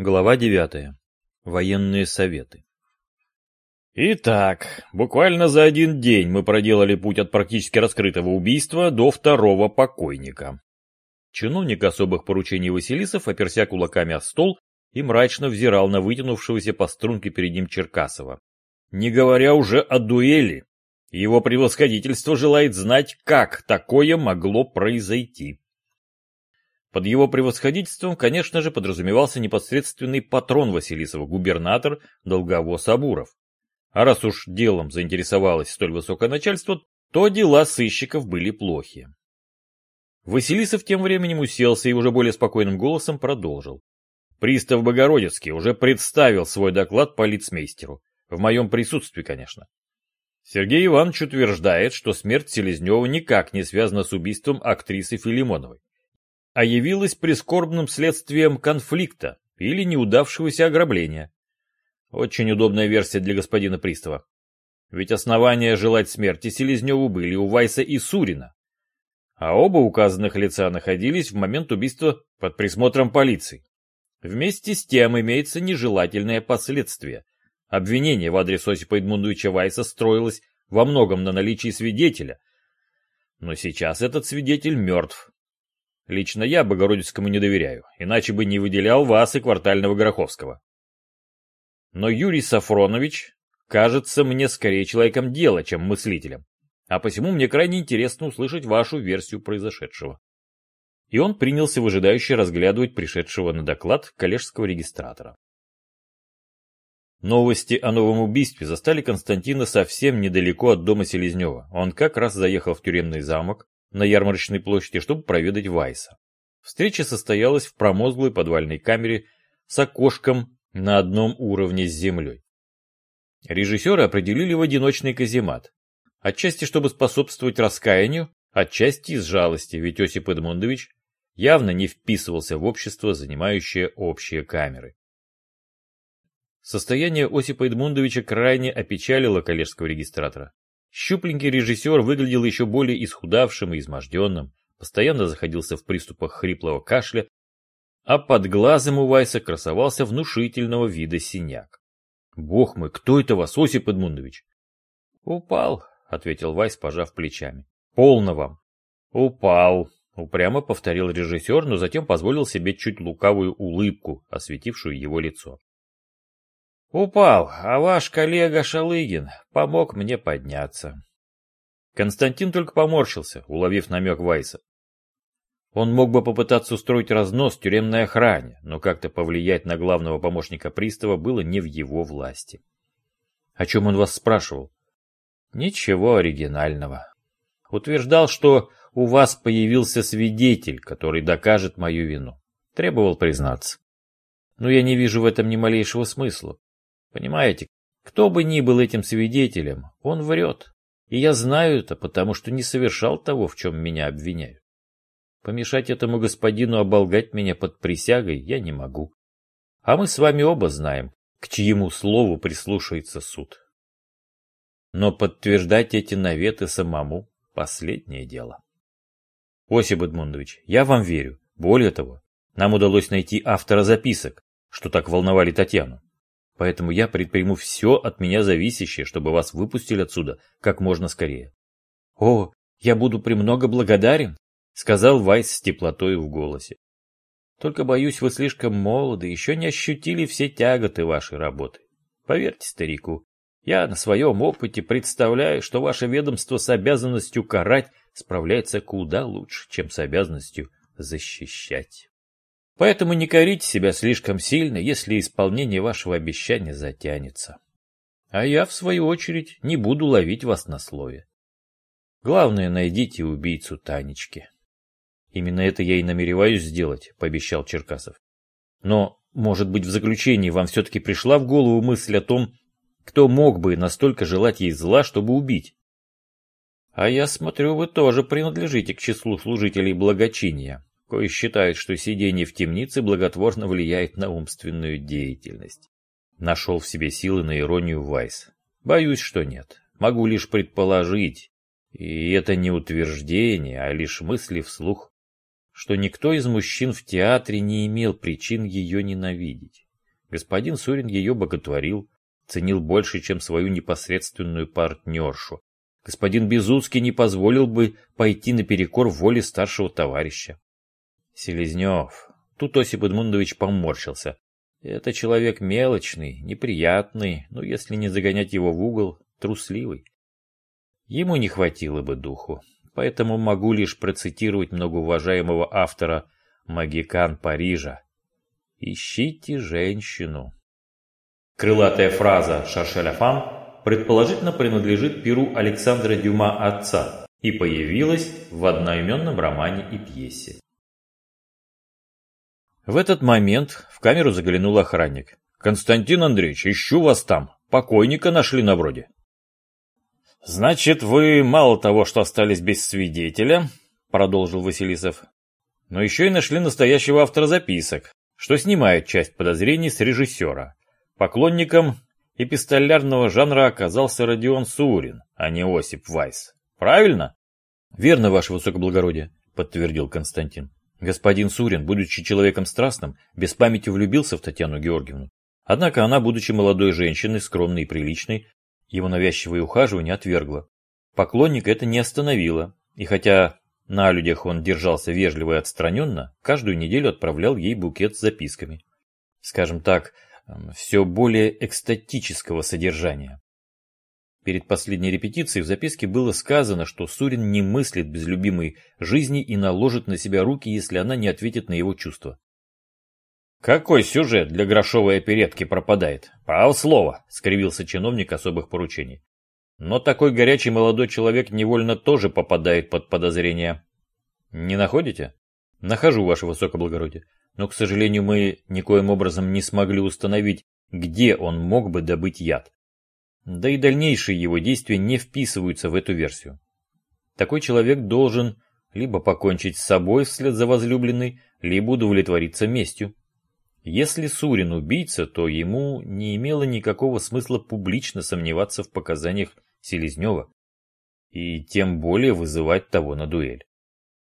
Глава 9. Военные советы. Итак, буквально за один день мы проделали путь от практически раскрытого убийства до второго покойника. Чиновник особых поручений Василисов оперся кулаками о стол и мрачно взирал на вытянувшегося по струнке перед ним Черкасова. Не говоря уже о дуэли, его превосходительство желает знать, как такое могло произойти. Под его превосходительством, конечно же, подразумевался непосредственный патрон Василисова, губернатор Долговоз Абуров. А раз уж делом заинтересовалось столь высокое начальство, то дела сыщиков были плохи. Василисов тем временем уселся и уже более спокойным голосом продолжил. Пристав Богородицкий уже представил свой доклад полицмейстеру. В моем присутствии, конечно. Сергей Иванович утверждает, что смерть Селезнева никак не связана с убийством актрисы Филимоновой а явилась прискорбным следствием конфликта или неудавшегося ограбления. Очень удобная версия для господина Пристава. Ведь основания желать смерти Селезневу были у Вайса и Сурина. А оба указанных лица находились в момент убийства под присмотром полиции. Вместе с тем имеется нежелательное последствие. Обвинение в адрес Осипа Эдмундовича Вайса строилось во многом на наличии свидетеля. Но сейчас этот свидетель мертв, Лично я Богородицкому не доверяю, иначе бы не выделял вас и квартального Гороховского. Но Юрий Сафронович кажется мне скорее человеком дела, чем мыслителем, а посему мне крайне интересно услышать вашу версию произошедшего. И он принялся выжидающе разглядывать пришедшего на доклад коллежского регистратора. Новости о новом убийстве застали Константина совсем недалеко от дома Селезнева. Он как раз заехал в тюремный замок, на ярмарочной площади, чтобы проведать Вайса. Встреча состоялась в промозглой подвальной камере с окошком на одном уровне с землей. Режиссеры определили в одиночный каземат, отчасти чтобы способствовать раскаянию, отчасти из жалости, ведь Осип Эдмундович явно не вписывался в общество, занимающее общие камеры. Состояние Осипа Эдмундовича крайне опечалило коллежского регистратора. Щупленький режиссер выглядел еще более исхудавшим и изможденным, постоянно заходился в приступах хриплого кашля, а под глазом у Вайса красовался внушительного вида синяк. «Бог мой, кто это вас, Осип Эдмундович?» «Упал», — ответил Вайс, пожав плечами. «Полно вам». «Упал», — упрямо повторил режиссер, но затем позволил себе чуть лукавую улыбку, осветившую его лицо. Упал, а ваш коллега Шалыгин помог мне подняться. Константин только поморщился, уловив намек Вайса. Он мог бы попытаться устроить разнос тюремной охране, но как-то повлиять на главного помощника пристава было не в его власти. О чем он вас спрашивал? Ничего оригинального. Утверждал, что у вас появился свидетель, который докажет мою вину. Требовал признаться. Но я не вижу в этом ни малейшего смысла. Понимаете, кто бы ни был этим свидетелем, он врет. И я знаю это, потому что не совершал того, в чем меня обвиняют. Помешать этому господину оболгать меня под присягой я не могу. А мы с вами оба знаем, к чьему слову прислушается суд. Но подтверждать эти наветы самому – последнее дело. Осип Эдмундович, я вам верю. Более того, нам удалось найти автора записок, что так волновали Татьяну. Поэтому я предприму все от меня зависящее, чтобы вас выпустили отсюда как можно скорее. — О, я буду премного благодарен, — сказал Вайс с теплотой в голосе. — Только, боюсь, вы слишком молоды, еще не ощутили все тяготы вашей работы. Поверьте старику, я на своем опыте представляю, что ваше ведомство с обязанностью карать справляется куда лучше, чем с обязанностью защищать. Поэтому не корите себя слишком сильно, если исполнение вашего обещания затянется. А я, в свою очередь, не буду ловить вас на слове. Главное, найдите убийцу Танечки. Именно это я и намереваюсь сделать, пообещал Черкасов. Но, может быть, в заключении вам все-таки пришла в голову мысль о том, кто мог бы настолько желать ей зла, чтобы убить? А я смотрю, вы тоже принадлежите к числу служителей благочиния, Кое считают, что сидение в темнице благотворно влияет на умственную деятельность. Нашел в себе силы на иронию Вайс. Боюсь, что нет. Могу лишь предположить, и это не утверждение, а лишь мысли вслух, что никто из мужчин в театре не имел причин ее ненавидеть. Господин Сурин ее боготворил, ценил больше, чем свою непосредственную партнершу. Господин Безуцкий не позволил бы пойти наперекор воле старшего товарища. Селезнев. Тут Осип Эдмундович поморщился. Это человек мелочный, неприятный, но если не загонять его в угол, трусливый. Ему не хватило бы духу, поэтому могу лишь процитировать многоуважаемого автора «Магикан Парижа». «Ищите женщину». Крылатая фраза «Шаршеля фам» предположительно принадлежит перу Александра Дюма отца и появилась в одноименном романе и пьесе. В этот момент в камеру заглянул охранник. «Константин Андреевич, ищу вас там. Покойника нашли на вроде». «Значит, вы мало того, что остались без свидетеля», — продолжил Василисов, «но еще и нашли настоящего автора записок, что снимает часть подозрений с режиссера. Поклонником эпистолярного жанра оказался Родион Сурин, а не Осип Вайс. Правильно?» «Верно, ваше высокоблагородие», — подтвердил Константин. Господин Сурин, будучи человеком страстным, без памяти влюбился в Татьяну Георгиевну. Однако она, будучи молодой женщиной, скромной и приличной, его навязчивое ухаживание отвергла. Поклонника это не остановило, и хотя на людях он держался вежливо и отстраненно, каждую неделю отправлял ей букет с записками. Скажем так, все более экстатического содержания. Перед последней репетицией в записке было сказано, что Сурин не мыслит без любимой жизни и наложит на себя руки, если она не ответит на его чувства. «Какой сюжет для грошовой оперетки пропадает? Право слово!» — скривился чиновник особых поручений. «Но такой горячий молодой человек невольно тоже попадает под подозрение. Не находите?» «Нахожу, ваше высокоблагородие. Но, к сожалению, мы никоим образом не смогли установить, где он мог бы добыть яд. Да и дальнейшие его действия не вписываются в эту версию. Такой человек должен либо покончить с собой вслед за возлюбленной, либо удовлетвориться местью. Если Сурин убийца, то ему не имело никакого смысла публично сомневаться в показаниях Селезнева и тем более вызывать того на дуэль.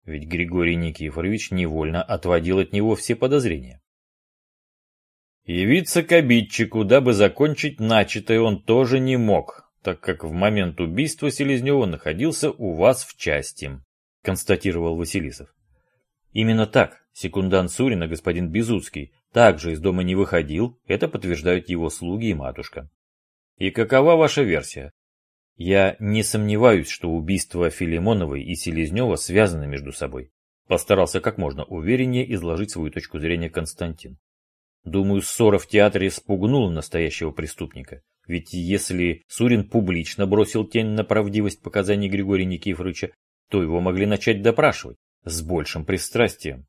Ведь Григорий Никифорович невольно отводил от него все подозрения. Явиться к обидчику, дабы закончить начатое, он тоже не мог, так как в момент убийства Селезнева находился у вас в части, констатировал Василисов. Именно так, секундант Сурина, господин Безуцкий, также из дома не выходил, это подтверждают его слуги и матушка. И какова ваша версия? Я не сомневаюсь, что убийства Филимоновой и Селезнева связаны между собой. Постарался как можно увереннее изложить свою точку зрения Константин. Думаю, ссора в театре спугнула настоящего преступника. Ведь если Сурин публично бросил тень на правдивость показаний Григория Никифоровича, то его могли начать допрашивать с большим пристрастием.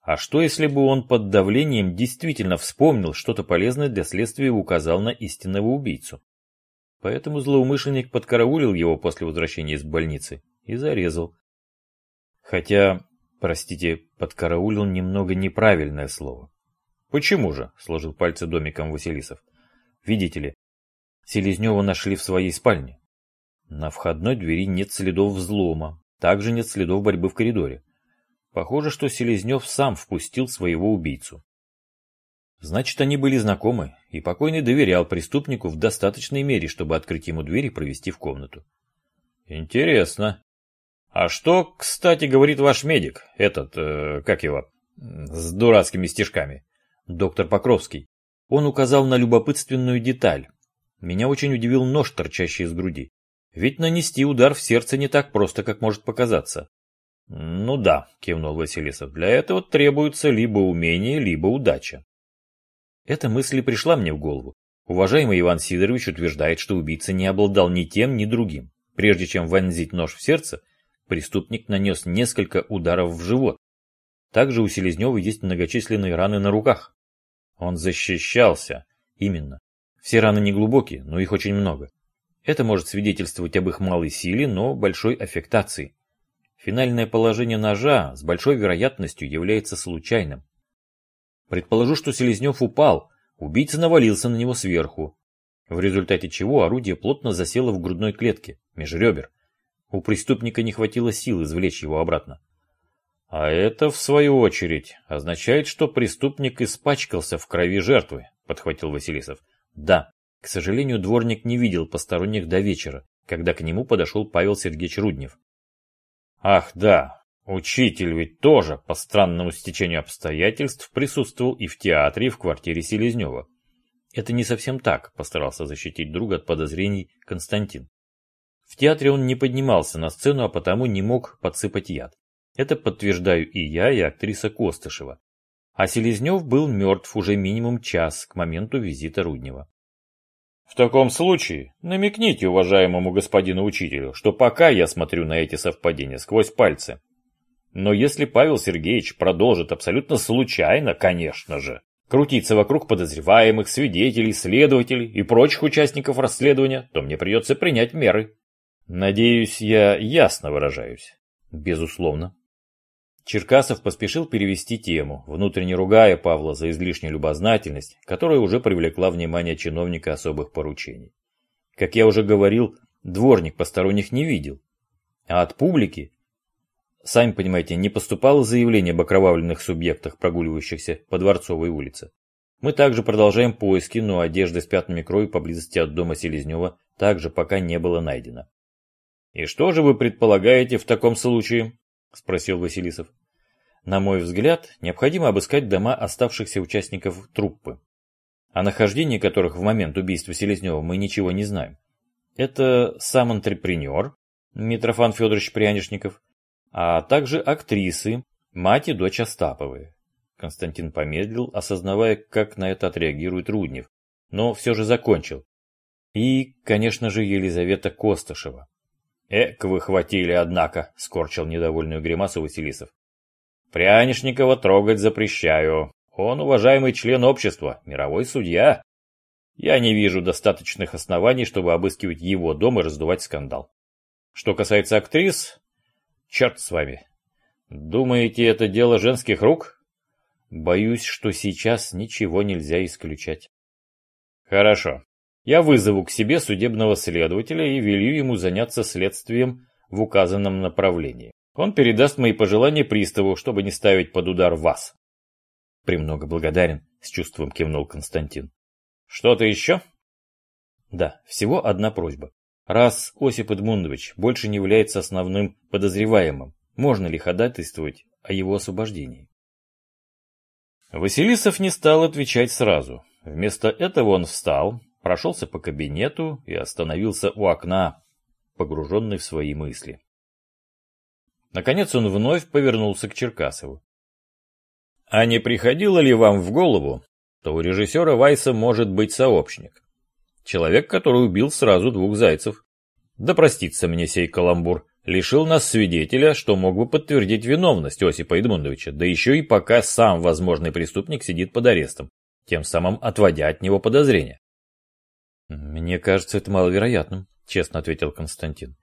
А что если бы он под давлением действительно вспомнил что-то полезное для следствия и указал на истинного убийцу? Поэтому злоумышленник подкараулил его после возвращения из больницы и зарезал. Хотя, простите, подкараулил немного неправильное слово. «Почему же?» – сложил пальцы домиком Василисов. «Видите ли, Селезнева нашли в своей спальне. На входной двери нет следов взлома, также нет следов борьбы в коридоре. Похоже, что Селезнев сам впустил своего убийцу. Значит, они были знакомы, и покойный доверял преступнику в достаточной мере, чтобы открыть ему дверь и провести в комнату. Интересно. А что, кстати, говорит ваш медик, этот, э, как его, с дурацкими стишками? Доктор Покровский. Он указал на любопытственную деталь. Меня очень удивил нож, торчащий из груди. Ведь нанести удар в сердце не так просто, как может показаться. Ну да, кивнул Василисов, для этого требуется либо умение, либо удача. Эта мысль пришла мне в голову. Уважаемый Иван Сидорович утверждает, что убийца не обладал ни тем, ни другим. Прежде чем вонзить нож в сердце, преступник нанес несколько ударов в живот. Также у Селезнева есть многочисленные раны на руках. Он защищался. Именно. Все раны не глубокие, но их очень много. Это может свидетельствовать об их малой силе, но большой аффектации. Финальное положение ножа с большой вероятностью является случайным. Предположу, что Селезнев упал, убийца навалился на него сверху, в результате чего орудие плотно засело в грудной клетке, меж ребер. У преступника не хватило сил извлечь его обратно. А это, в свою очередь, означает, что преступник испачкался в крови жертвы, подхватил Василисов. Да, к сожалению, дворник не видел посторонних до вечера, когда к нему подошел Павел Сергеевич Руднев. Ах, да, учитель ведь тоже, по странному стечению обстоятельств, присутствовал и в театре, и в квартире Селезнева. Это не совсем так, постарался защитить друга от подозрений Константин. В театре он не поднимался на сцену, а потому не мог подсыпать яд. Это подтверждаю и я, и актриса Костышева. А Селезнев был мертв уже минимум час к моменту визита Руднева. В таком случае намекните уважаемому господину учителю, что пока я смотрю на эти совпадения сквозь пальцы. Но если Павел Сергеевич продолжит абсолютно случайно, конечно же, крутиться вокруг подозреваемых, свидетелей, следователей и прочих участников расследования, то мне придется принять меры. Надеюсь, я ясно выражаюсь. Безусловно. Черкасов поспешил перевести тему, внутренне ругая Павла за излишнюю любознательность, которая уже привлекла внимание чиновника особых поручений. Как я уже говорил, дворник посторонних не видел. А от публики, сами понимаете, не поступало заявление об окровавленных субъектах, прогуливающихся по Дворцовой улице. Мы также продолжаем поиски, но одежды с пятнами крови поблизости от дома Селезнева также пока не было найдено. «И что же вы предполагаете в таком случае?» – спросил Василисов. На мой взгляд, необходимо обыскать дома оставшихся участников труппы, о нахождении которых в момент убийства Селезнева мы ничего не знаем. Это сам антрепренер Митрофан Федорович Прянишников, а также актрисы, мать и дочь Остаповы. Константин помедлил, осознавая, как на это отреагирует Руднев, но все же закончил. И, конечно же, Елизавета Косташева. «Эк, вы хватили, однако!» — скорчил недовольную гримасу Василисов. Прянишникова трогать запрещаю. Он уважаемый член общества, мировой судья. Я не вижу достаточных оснований, чтобы обыскивать его дом и раздувать скандал. Что касается актрис, черт с вами. Думаете, это дело женских рук? Боюсь, что сейчас ничего нельзя исключать. Хорошо. Я вызову к себе судебного следователя и велю ему заняться следствием в указанном направлении. Он передаст мои пожелания приставу, чтобы не ставить под удар вас. Премного благодарен, с чувством кивнул Константин. Что-то еще? Да, всего одна просьба. Раз Осип Эдмундович больше не является основным подозреваемым, можно ли ходатайствовать о его освобождении? Василисов не стал отвечать сразу. Вместо этого он встал, прошелся по кабинету и остановился у окна, погруженный в свои мысли. Наконец он вновь повернулся к Черкасову. А не приходило ли вам в голову, что у режиссера Вайса может быть сообщник? Человек, который убил сразу двух зайцев. Да простится мне сей каламбур. Лишил нас свидетеля, что мог бы подтвердить виновность Осипа Эдмундовича, да еще и пока сам возможный преступник сидит под арестом, тем самым отводя от него подозрения. «Мне кажется, это маловероятным», — честно ответил Константин.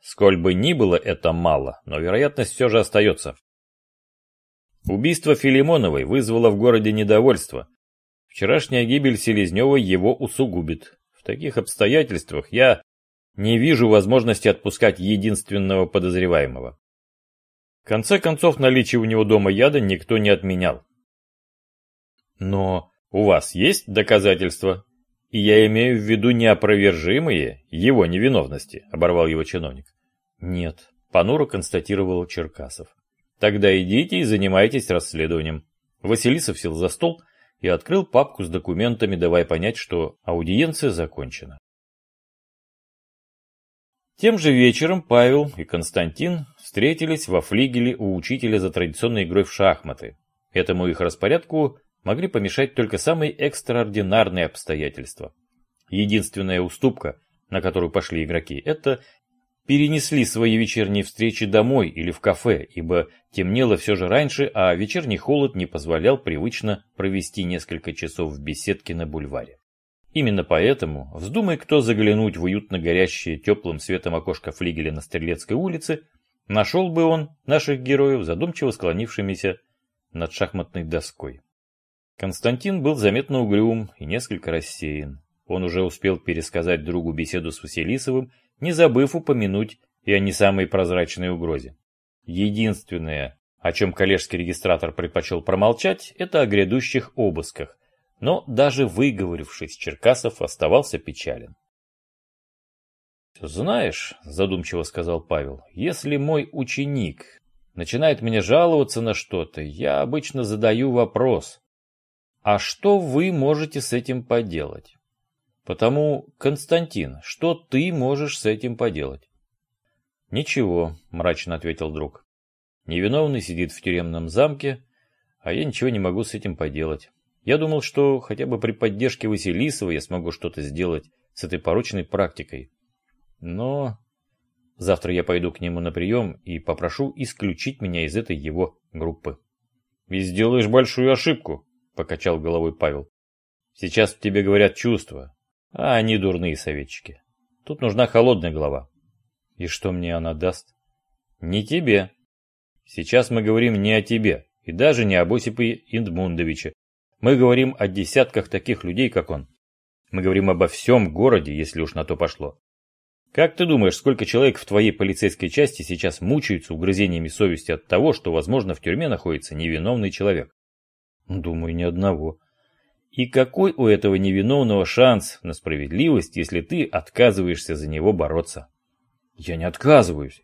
Сколь бы ни было это мало, но вероятность все же остается. Убийство Филимоновой вызвало в городе недовольство. Вчерашняя гибель Селезнева его усугубит. В таких обстоятельствах я не вижу возможности отпускать единственного подозреваемого. В конце концов, наличие у него дома яда никто не отменял. Но у вас есть доказательства и я имею в виду неопровержимые его невиновности, оборвал его чиновник. Нет, понуро констатировал Черкасов. Тогда идите и занимайтесь расследованием. Василисов сел за стол и открыл папку с документами, давая понять, что аудиенция закончена. Тем же вечером Павел и Константин встретились во флигеле у учителя за традиционной игрой в шахматы. Этому их распорядку могли помешать только самые экстраординарные обстоятельства. Единственная уступка, на которую пошли игроки, это перенесли свои вечерние встречи домой или в кафе, ибо темнело все же раньше, а вечерний холод не позволял привычно провести несколько часов в беседке на бульваре. Именно поэтому, вздумай кто заглянуть в уютно горящее теплым светом окошко флигеля на Стрелецкой улице, нашел бы он наших героев, задумчиво склонившимися над шахматной доской. Константин был заметно угрюм и несколько рассеян. Он уже успел пересказать другу беседу с Василисовым, не забыв упомянуть и о не самой прозрачной угрозе. Единственное, о чем коллежский регистратор предпочел промолчать, это о грядущих обысках. Но даже выговорившись, Черкасов оставался печален. «Знаешь, — задумчиво сказал Павел, — если мой ученик начинает мне жаловаться на что-то, я обычно задаю вопрос, а что вы можете с этим поделать? Потому, Константин, что ты можешь с этим поделать? Ничего, мрачно ответил друг. Невиновный сидит в тюремном замке, а я ничего не могу с этим поделать. Я думал, что хотя бы при поддержке Василисова я смогу что-то сделать с этой порочной практикой. Но завтра я пойду к нему на прием и попрошу исключить меня из этой его группы. И сделаешь большую ошибку, покачал головой Павел. Сейчас тебе говорят чувства, а они дурные советчики. Тут нужна холодная голова. И что мне она даст? Не тебе. Сейчас мы говорим не о тебе, и даже не об Осипе Индмундовиче. Мы говорим о десятках таких людей, как он. Мы говорим обо всем городе, если уж на то пошло. Как ты думаешь, сколько человек в твоей полицейской части сейчас мучаются угрызениями совести от того, что, возможно, в тюрьме находится невиновный человек? Думаю, ни одного. И какой у этого невиновного шанс на справедливость, если ты отказываешься за него бороться? Я не отказываюсь,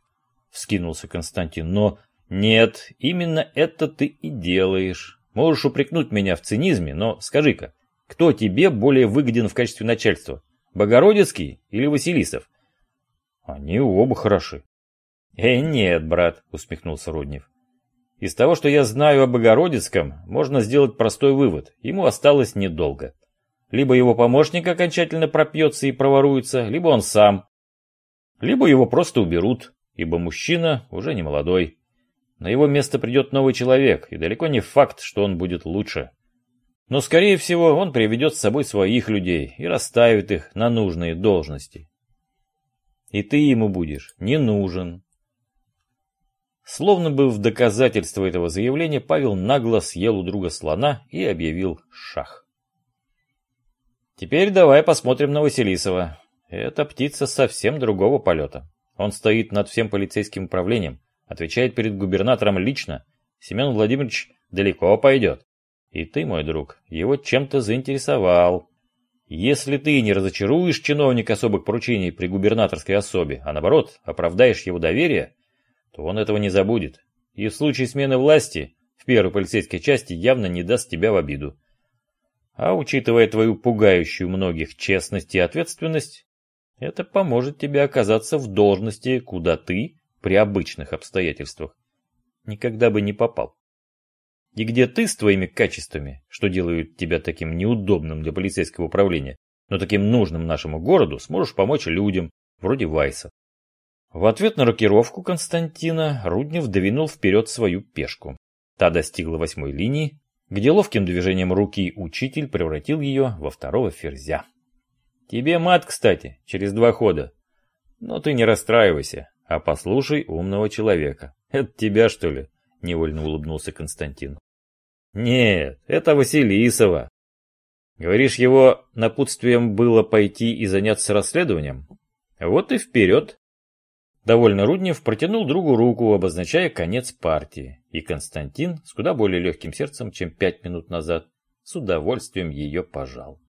вскинулся Константин, но нет, именно это ты и делаешь. Можешь упрекнуть меня в цинизме, но скажи-ка, кто тебе более выгоден в качестве начальства? Богородицкий или Василисов? Они оба хороши. Э, нет, брат, усмехнулся Руднев. Из того, что я знаю о Богородицком, можно сделать простой вывод. Ему осталось недолго. Либо его помощник окончательно пропьется и проворуется, либо он сам. Либо его просто уберут, ибо мужчина уже не молодой. На его место придет новый человек, и далеко не факт, что он будет лучше. Но, скорее всего, он приведет с собой своих людей и расставит их на нужные должности. И ты ему будешь не нужен, Словно бы в доказательство этого заявления Павел нагло съел у друга слона и объявил шах. Теперь давай посмотрим на Василисова. Эта птица совсем другого полета. Он стоит над всем полицейским управлением, отвечает перед губернатором лично. Семен Владимирович далеко пойдет. И ты, мой друг, его чем-то заинтересовал. Если ты не разочаруешь чиновника особых поручений при губернаторской особе, а наоборот, оправдаешь его доверие, то он этого не забудет. И в случае смены власти в первой полицейской части явно не даст тебя в обиду. А учитывая твою пугающую многих честность и ответственность, это поможет тебе оказаться в должности, куда ты, при обычных обстоятельствах, никогда бы не попал. И где ты с твоими качествами, что делают тебя таким неудобным для полицейского управления, но таким нужным нашему городу, сможешь помочь людям, вроде Вайса. В ответ на рокировку Константина Руднев двинул вперед свою пешку. Та достигла восьмой линии, где ловким движением руки учитель превратил ее во второго ферзя. Тебе мат, кстати, через два хода. Но ты не расстраивайся, а послушай умного человека. Это тебя, что ли? Невольно улыбнулся Константин. Нет, это Василисова. Говоришь, его напутствием было пойти и заняться расследованием? Вот и вперед. Довольно Руднев протянул другу руку, обозначая конец партии, и Константин с куда более легким сердцем, чем пять минут назад, с удовольствием ее пожал.